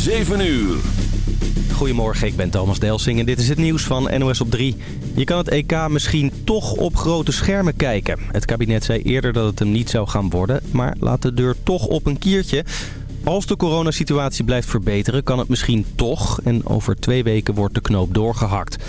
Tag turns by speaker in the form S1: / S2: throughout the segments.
S1: 7 uur.
S2: Goedemorgen, ik ben Thomas Delsing en dit is het nieuws van NOS op 3. Je kan het EK misschien toch op grote schermen kijken. Het kabinet zei eerder dat het hem niet zou gaan worden, maar laat de deur toch op een kiertje. Als de coronasituatie blijft verbeteren, kan het misschien toch. En over twee weken wordt de knoop doorgehakt.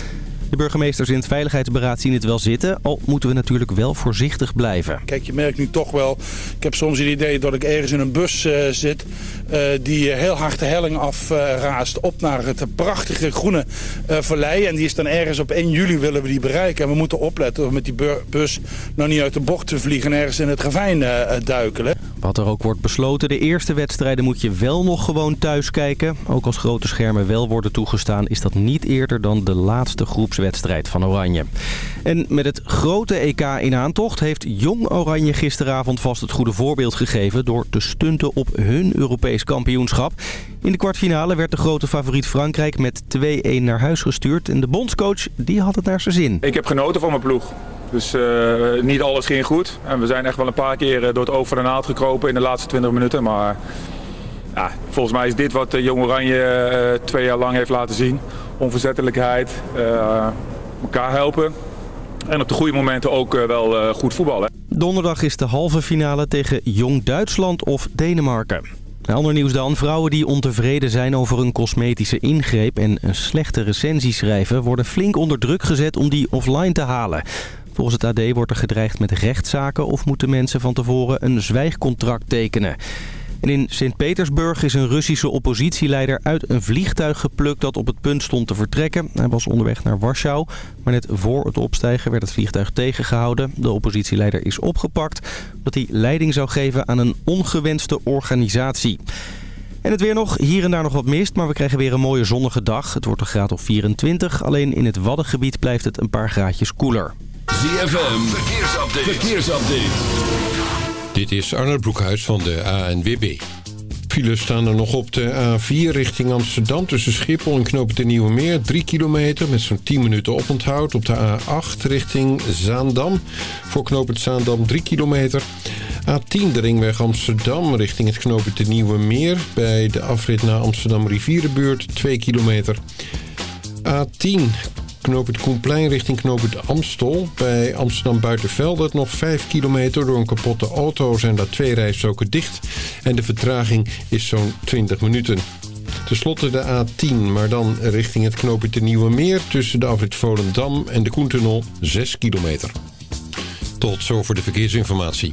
S2: De burgemeesters in het Veiligheidsberaad zien het wel zitten, al moeten we natuurlijk wel voorzichtig blijven.
S3: Kijk, je merkt nu toch wel, ik heb soms het idee dat ik ergens in een bus uh, zit uh, die heel hard de helling afraast op naar het prachtige groene vallei. En die is dan ergens op 1 juli willen we die bereiken. En we moeten opletten om met die bus nou niet uit de bocht te vliegen en ergens in het ravijn duikelen.
S2: Wat er ook wordt besloten, de eerste wedstrijden moet je wel nog gewoon thuis kijken. Ook als grote schermen wel worden toegestaan, is dat niet eerder dan de laatste groepswedstrijd van Oranje. En met het grote EK in aantocht heeft Jong Oranje gisteravond vast het goede voorbeeld gegeven... door te stunten op hun Europees kampioenschap. In de kwartfinale werd de grote favoriet Frankrijk met 2-1 naar huis gestuurd. En de bondscoach die had het naar zijn zin.
S4: Ik heb genoten van mijn ploeg. Dus uh, niet alles ging goed. En we zijn echt wel een paar keer door het oog van de naald gekropen in de laatste 20 minuten. Maar volgens mij is dit wat Jong Oranje twee jaar lang heeft laten zien. Onverzettelijkheid, uh, elkaar helpen. En op de goede momenten ook wel goed voetballen.
S2: Donderdag is de halve finale tegen Jong Duitsland of Denemarken. Ander nieuws dan. Vrouwen die ontevreden zijn over een cosmetische ingreep en een slechte recensie schrijven... worden flink onder druk gezet om die offline te halen. Volgens het AD wordt er gedreigd met rechtszaken of moeten mensen van tevoren een zwijgcontract tekenen. En in Sint-Petersburg is een Russische oppositieleider uit een vliegtuig geplukt dat op het punt stond te vertrekken. Hij was onderweg naar Warschau, maar net voor het opstijgen werd het vliegtuig tegengehouden. De oppositieleider is opgepakt omdat hij leiding zou geven aan een ongewenste organisatie. En het weer nog, hier en daar nog wat mist, maar we krijgen weer een mooie zonnige dag. Het wordt een graad of 24, alleen in het Waddengebied blijft het een paar graadjes koeler.
S1: ZFM, verkeersupdate. verkeersupdate.
S5: Dit is Arnold Broekhuis van de ANWB. Files staan er nog op de A4 richting Amsterdam tussen Schiphol en Knopen de Nieuwe Meer. 3 kilometer met zo'n 10 minuten oponthoud. Op de A8 richting Zaandam. Voor Knopen Zaandam 3 kilometer. A10 de ringweg Amsterdam richting het Knopen de Nieuwe Meer. Bij de afrit naar Amsterdam Rivierenbuurt 2 kilometer. A10 knoop het Koenplein richting knoop het Amstel. Bij Amsterdam Buitenveldert nog 5 kilometer. Door een kapotte auto zijn daar twee rijstroken dicht. En de vertraging is zo'n 20 minuten. Ten slotte de A10, maar dan richting het knooppunt de Nieuwe Meer... tussen de afrit Volendam en de Koentunnel 6 kilometer. Tot zover de verkeersinformatie.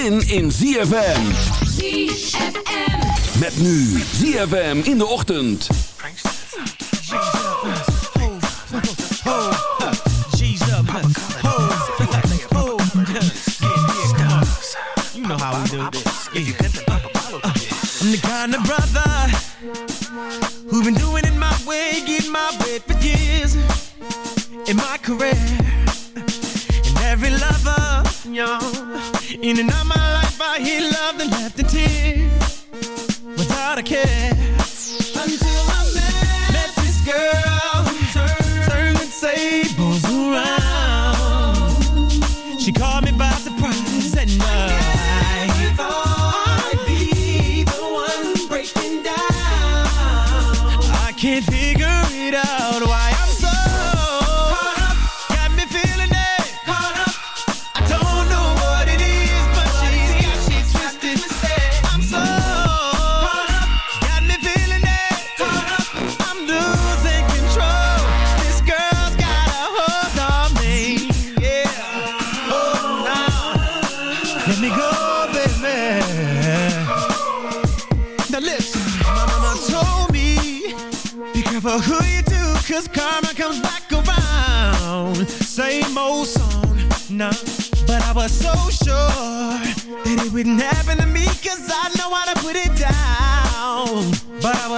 S1: zin in ZFM.
S6: ZFM.
S1: Met nu ZFM in de ochtend.
S7: You know how we do this. I'm the kind of brother who been doing it my way, getting my way for years in my career. And every lover, young, in and out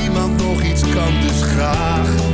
S8: niemand nog iets kan, dus graag.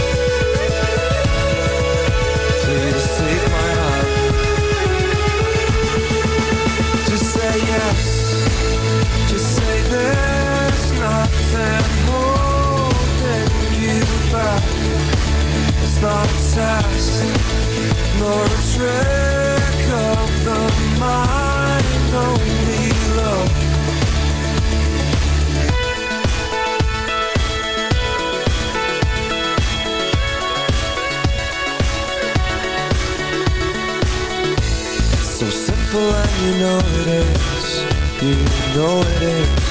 S9: Test, a trick of the mind, only love. So simple and you know it is. You know it is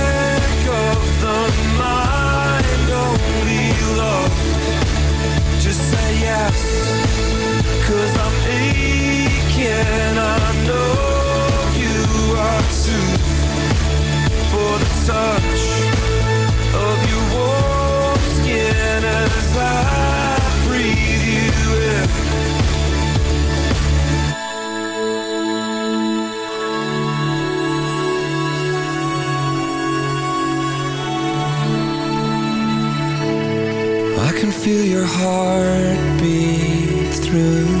S9: touch of your warm skin as I breathe you in. I can feel your heartbeat through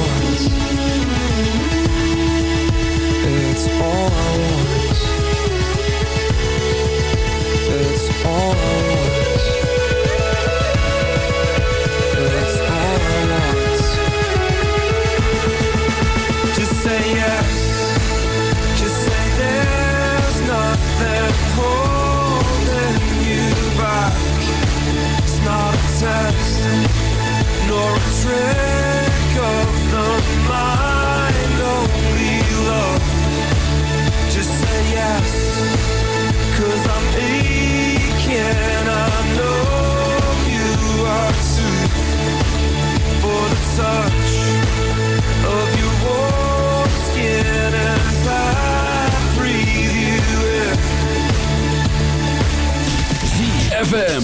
S9: Trick of the mind, only love. Just say yes, cause I'm aching, I know you are too for the touch of your warm skin as I breathe you in.
S1: ZFM.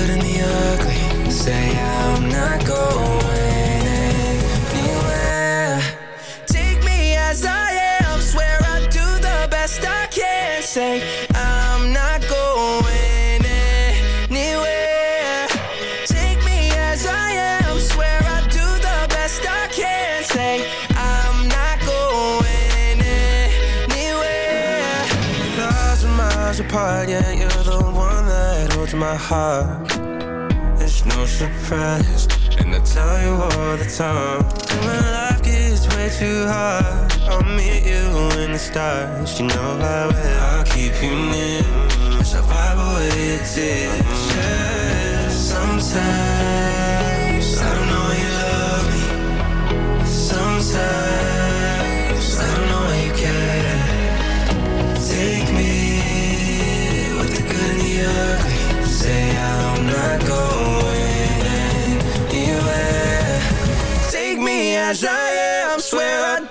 S9: good and the ugly. Say I'm not going anywhere. Take me as I am. Swear I'll do the best I can. Say I'm not going anywhere. Take me as I am. Swear I'll do the best I can. Say I'm not going anywhere. A thousand miles apart, yeah, you're the one that holds my heart friends And I tell you all the time. When life gets way too hard. I'll meet you in the stars. You know I will. I'll keep you near. Survival with tears Sometimes I don't know you love me. Sometimes I don't know you care. Take me With the good and the ugly. Say I'm not going as I am, swear I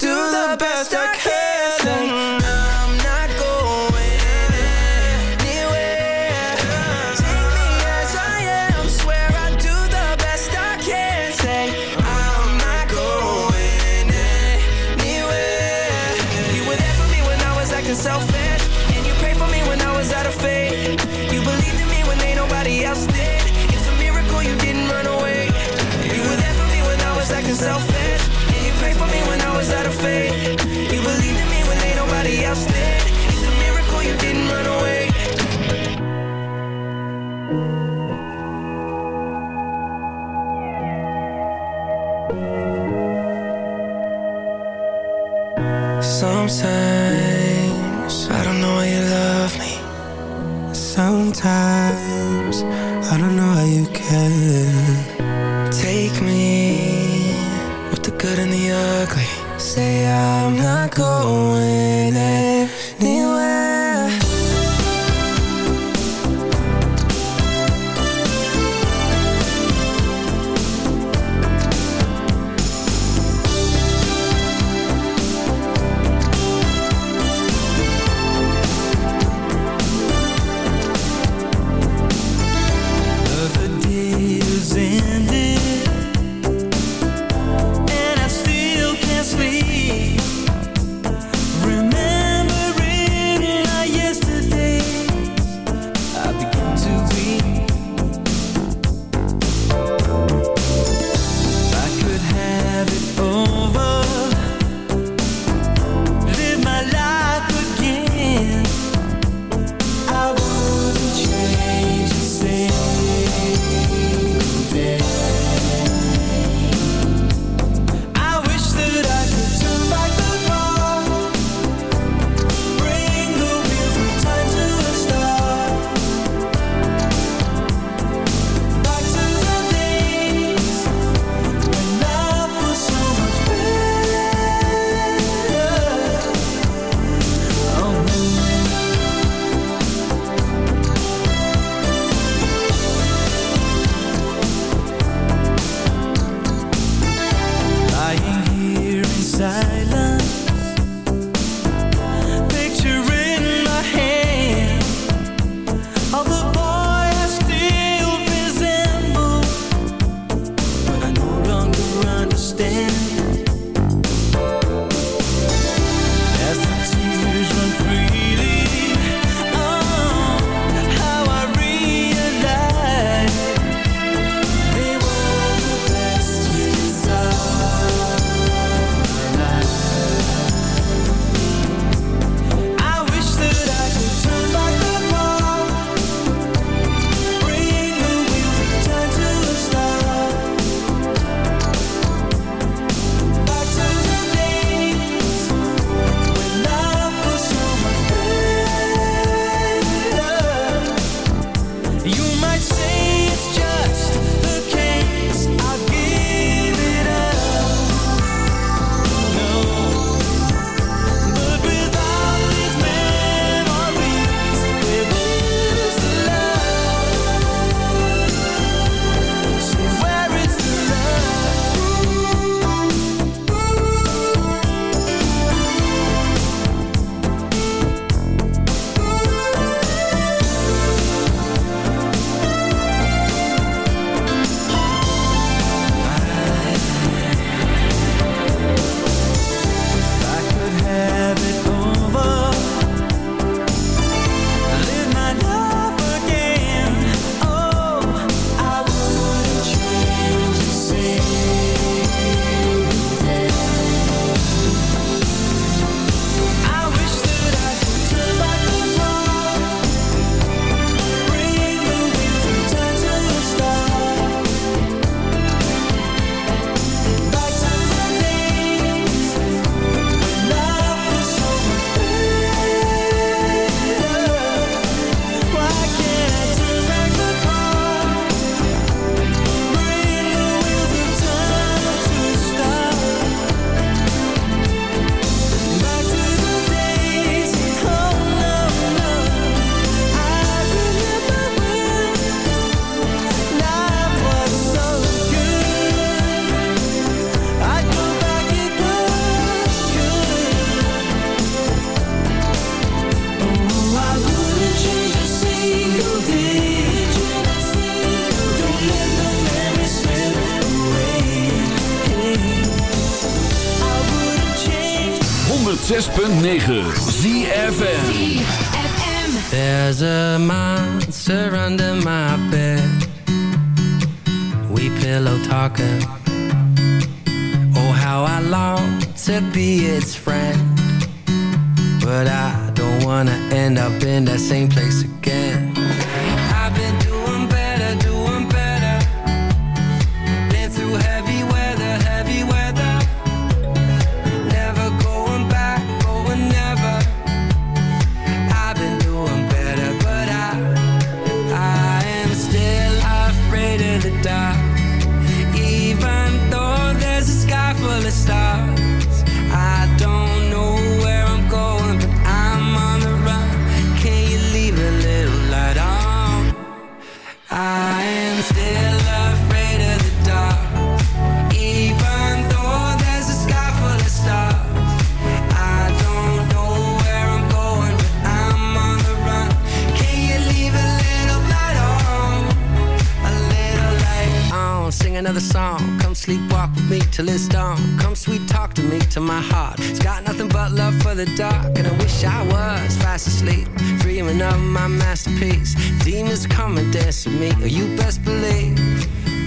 S9: to my heart. It's got nothing but love for the dark, and I wish I was fast asleep, dreaming of my masterpiece. Demons come and dance with me. Oh, you best believe.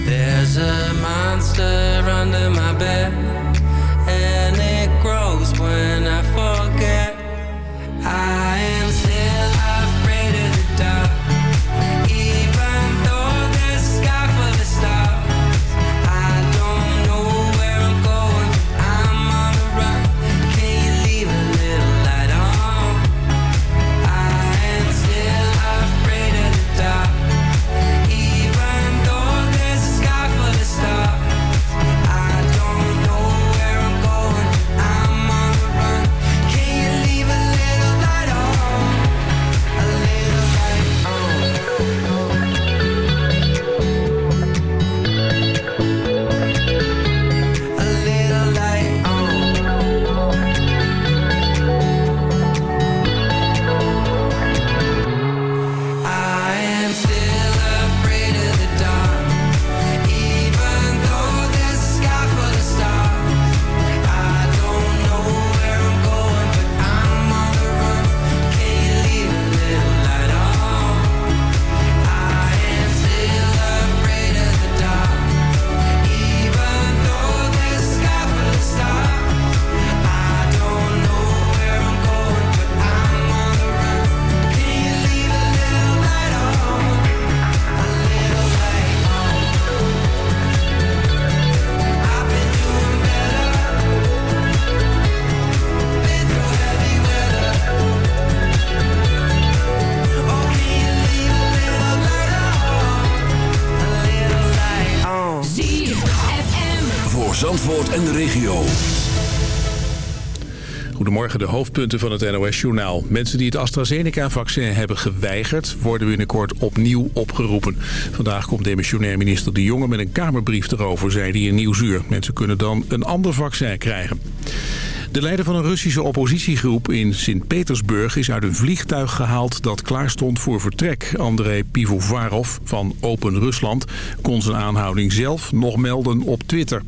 S9: There's a monster under my bed,
S1: de
S10: hoofdpunten van het NOS-journaal. Mensen die het AstraZeneca-vaccin hebben geweigerd... worden binnenkort opnieuw opgeroepen. Vandaag komt demissionair minister De Jonge met een kamerbrief erover... zei hij in Nieuwsuur. Mensen kunnen dan een ander vaccin krijgen. De leider van een Russische oppositiegroep in Sint-Petersburg is uit een vliegtuig gehaald dat klaar stond voor vertrek. Andrei Pivovarov van Open Rusland kon zijn aanhouding zelf nog melden op Twitter.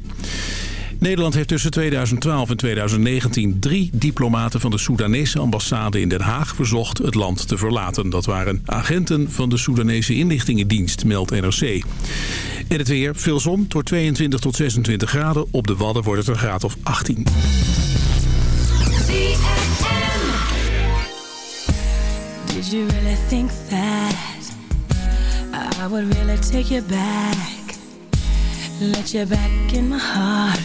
S10: Nederland heeft tussen 2012 en 2019 drie diplomaten van de Soedanese ambassade in Den Haag verzocht het land te verlaten. Dat waren agenten van de Soedanese inlichtingendienst, meldt NRC. En het weer, veel zon, door 22 tot 26 graden. Op de Wadden wordt het een graad of 18.
S11: Did you really think that I would really take you back? Let you back in my heart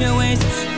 S11: your ways.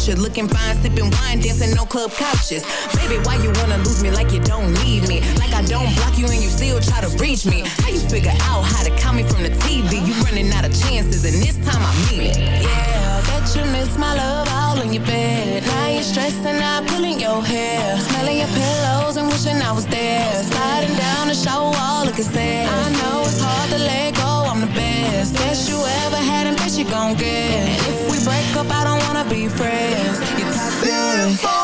S12: voucher. Looking
S13: fine, sipping wine, dancing on club couches. Baby, why you wanna lose me like you don't need me? Like I don't block you and you still try to reach me. How you figure out how to call me from the TV? You running out of chances, and this time I mean it. Yeah, I bet you miss my love all in your bed. Now you're stressing out, pulling your hair, smelling your pillows and wishing I was there. Sliding down the shower wall, looking sad. I know it's hard to let go. I'm the best best Best you ever had and best you gon' get. And If we break up, I don't wanna be friends. You're toxic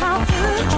S14: how you